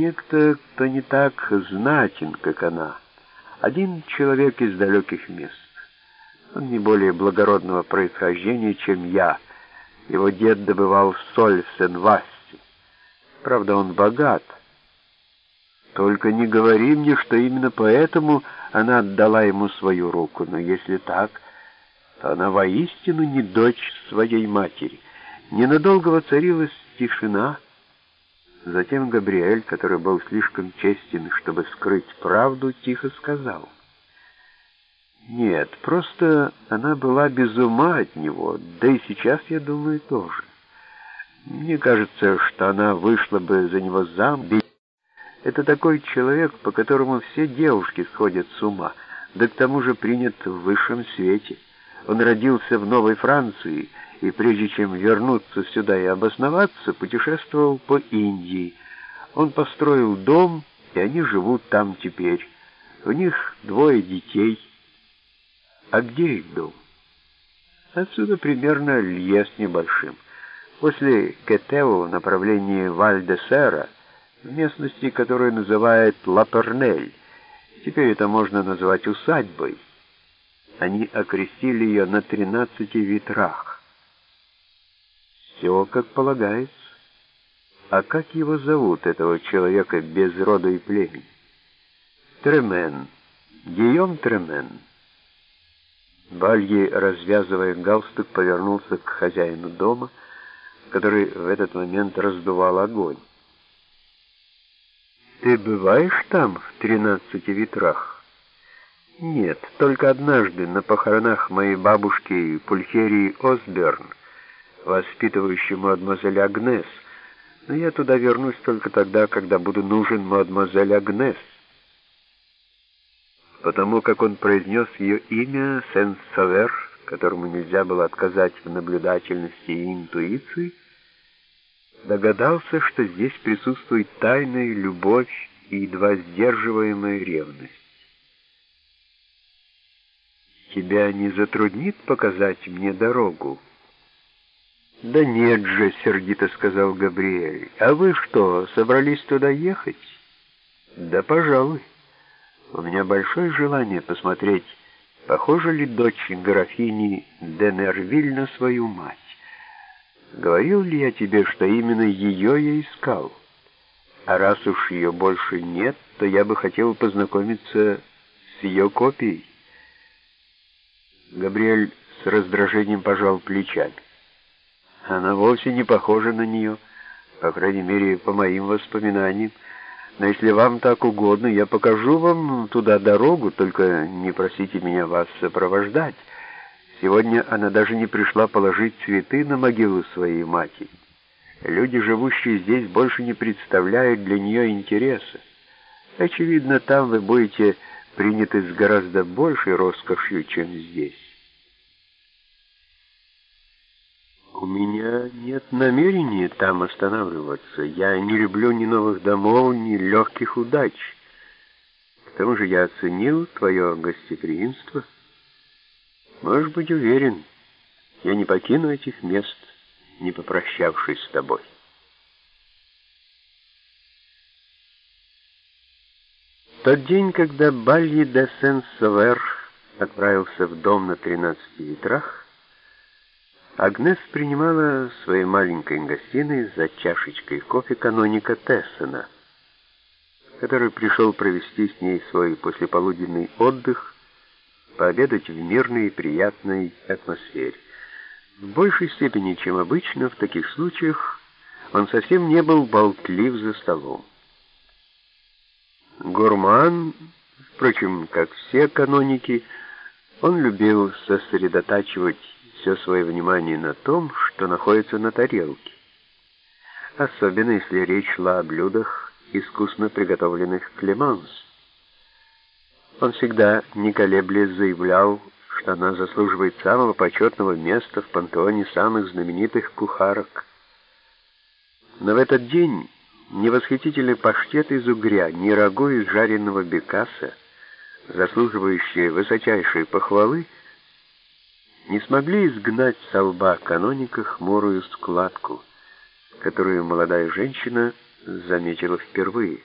некто, кто не так знатен, как она. Один человек из далеких мест. Он не более благородного происхождения, чем я. Его дед добывал соль в Сен-Васте. Правда, он богат. Только не говори мне, что именно поэтому она отдала ему свою руку. Но если так, то она воистину не дочь своей матери. Ненадолго воцарилась тишина. Затем Габриэль, который был слишком честен, чтобы скрыть правду, тихо сказал. «Нет, просто она была без ума от него, да и сейчас, я думаю, тоже. Мне кажется, что она вышла бы за него замуж. Это такой человек, по которому все девушки сходят с ума, да к тому же принят в высшем свете. Он родился в Новой Франции, и прежде чем вернуться сюда и обосноваться, путешествовал по Индии. Он построил дом, и они живут там теперь. У них двое детей. А где их дом? Отсюда примерно лье с небольшим. После Кетео в направлении Валь-де-Сера, в местности, которую называют Лапернель, теперь это можно назвать усадьбой, они окрестили ее на тринадцати ветрах. Все как полагается. А как его зовут, этого человека без рода и племени? Тремен. Гийом Тремен. Бальги, развязывая галстук, повернулся к хозяину дома, который в этот момент раздувал огонь. «Ты бываешь там, в тринадцати ветрах?» Нет, только однажды на похоронах моей бабушки Пульхерии Осберн, воспитывающей мадемуазель Агнес, но я туда вернусь только тогда, когда буду нужен мадемуазель Агнес. Потому как он произнес ее имя Сен-Савер, которому нельзя было отказать в наблюдательности и интуиции, догадался, что здесь присутствует тайная любовь и едва сдерживаемая ревность. Тебя не затруднит показать мне дорогу?» «Да нет же», — сердито сказал Габриэль. «А вы что, собрались туда ехать?» «Да, пожалуй. У меня большое желание посмотреть, похожа ли дочь графини Денервиль на свою мать. Говорил ли я тебе, что именно ее я искал? А раз уж ее больше нет, то я бы хотел познакомиться с ее копией». Габриэль с раздражением пожал плечами. Она вовсе не похожа на нее, по крайней мере, по моим воспоминаниям. Но если вам так угодно, я покажу вам туда дорогу, только не просите меня вас сопровождать. Сегодня она даже не пришла положить цветы на могилу своей матери. Люди, живущие здесь, больше не представляют для нее интереса. Очевидно, там вы будете приняты с гораздо большей роскошью, чем здесь. У меня нет намерения там останавливаться. Я не люблю ни новых домов, ни легких удач. К тому же я оценил твое гостеприимство. Можешь быть уверен, я не покину этих мест, не попрощавшись с тобой. Тот день, когда Бальи де Сен-Совер отправился в дом на тринадцати ветрах, Агнес принимала своей маленькой гостиной за чашечкой кофе каноника Тессена, который пришел провести с ней свой послеполуденный отдых, пообедать в мирной и приятной атмосфере. В большей степени, чем обычно в таких случаях, он совсем не был болтлив за столом. Гурман, впрочем, как все каноники, он любил сосредотачивать все свое внимание на том, что находится на тарелке. Особенно, если речь шла о блюдах, искусно приготовленных Клеманс. Он всегда, не колеблясь, заявлял, что она заслуживает самого почетного места в пантеоне самых знаменитых кухарок. Но в этот день ни восхитительный паштет из угря, ни рагу из жареного бекаса, заслуживающие высочайшей похвалы, не смогли изгнать со лба каноника хмурую складку, которую молодая женщина заметила впервые.